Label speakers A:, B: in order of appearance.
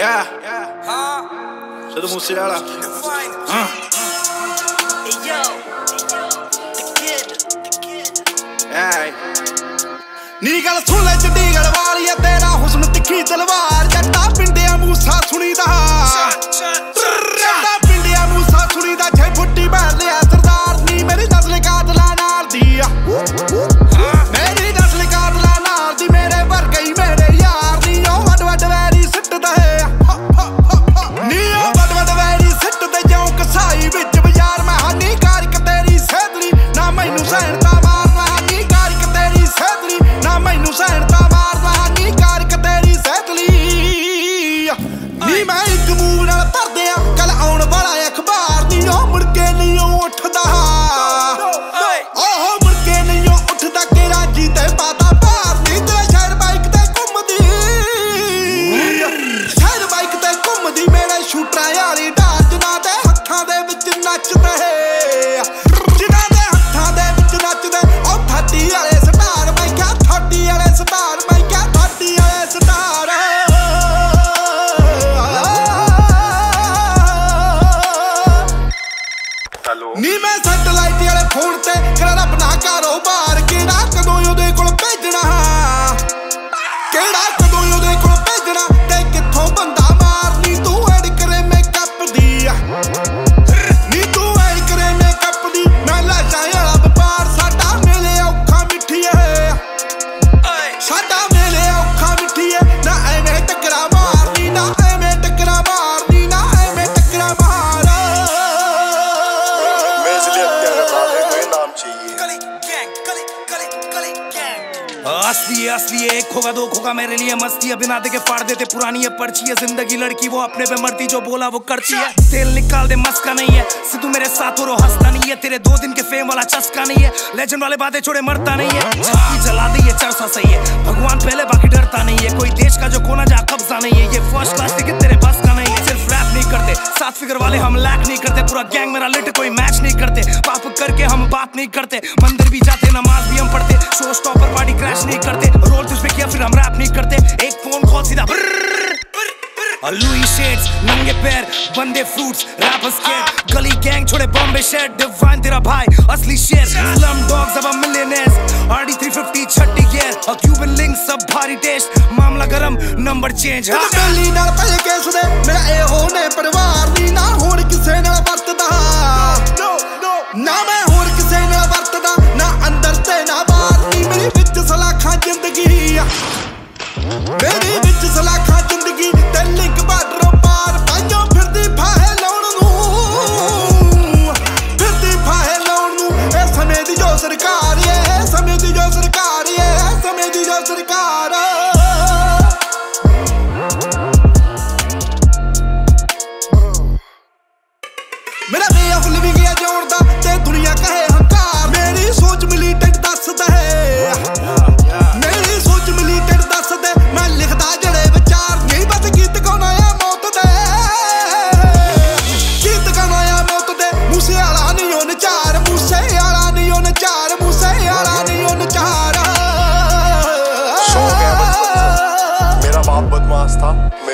A: Yeah. Huh? J'adore mon CA là. Huh? Hey yo. The kid. The kid. Alright.
B: నీ
A: గల చూడలేదు నీ గల ਫੋਨ ਤੇ ਕਰਾਂ ਆਪਣਾ ਕਾਰੋਬਾਰ, ਕਿਹੜਾ ਕਦੋਂ ਉਹਦੇ ਕੋਲ ਭੇਜਣਾ? ਕਿਹੜਾ ਕਦੋਂ ਉਹਦੇ ਕੋਲ ਭੇਜਣਾ ਤੇ ਕਿੱਥੋਂ ਬੰਦਾ ਮਾਰਨੀ? ਤੂੰ ਐਡ ਕਰੇ ਮੇਕਅਪ ਦੀ
C: असली असली एक होगा दो होगा मेरे लिए मस्ती। है बिना देखे फाड़ देते पुरानी है पर्ची है। ज़िंदगी लड़की वो अपने पे मरती जो बोला वो करती है। तेल निकाल दे मस्का नहीं है। सिद्धू मेरे साथ और वो हंसता नहीं है। तेरे दो दिन के फेम वाला चस्का नहीं है। लेजेंड वाले बातें छोड़े मरता नहीं है। छाती जला दी ये चरसा सही है। भगवान पहले बाकी डरता नहीं है। कोई देश का जो कोना जा कब्जा नहीं है। ये फ़र्स्ट क्लास टिकट तेरे बस का नहीं है। सिर्फ़ रैप नहीं करते। सात फिगर वाले हम लैक नहीं करते। पूरा गैंग मेरा लिट कोई मैच नहीं करते। पाप करके हम बात नहीं करते। मंदिर भी जाते नमाज़ भी हम पढ़ते। शो स्टॉपर पार्टी क्रैश नहीं करते। रोल तुझ किया, फिर हम रैप नहीं करते। एक फ़ोन कॉल सीधा लुई शेड्स नंगे पैर, बंदे फ्रूट्स रैपर्स के गली गैंग छोड़े बॉम्बे शेड डिवाइन तेरा भाई, असली शेर स्लम डॉग्स अब मिलियनेयर्स आरडी 350 छट्टी गियर और क्यूबन लिंक सब भारी टेस्ट मामला गरम नंबर चेंज
A: हाँ। गली नाल पल के सुने,
B: मेरा ए होने परिवार Baby bitches are like Insta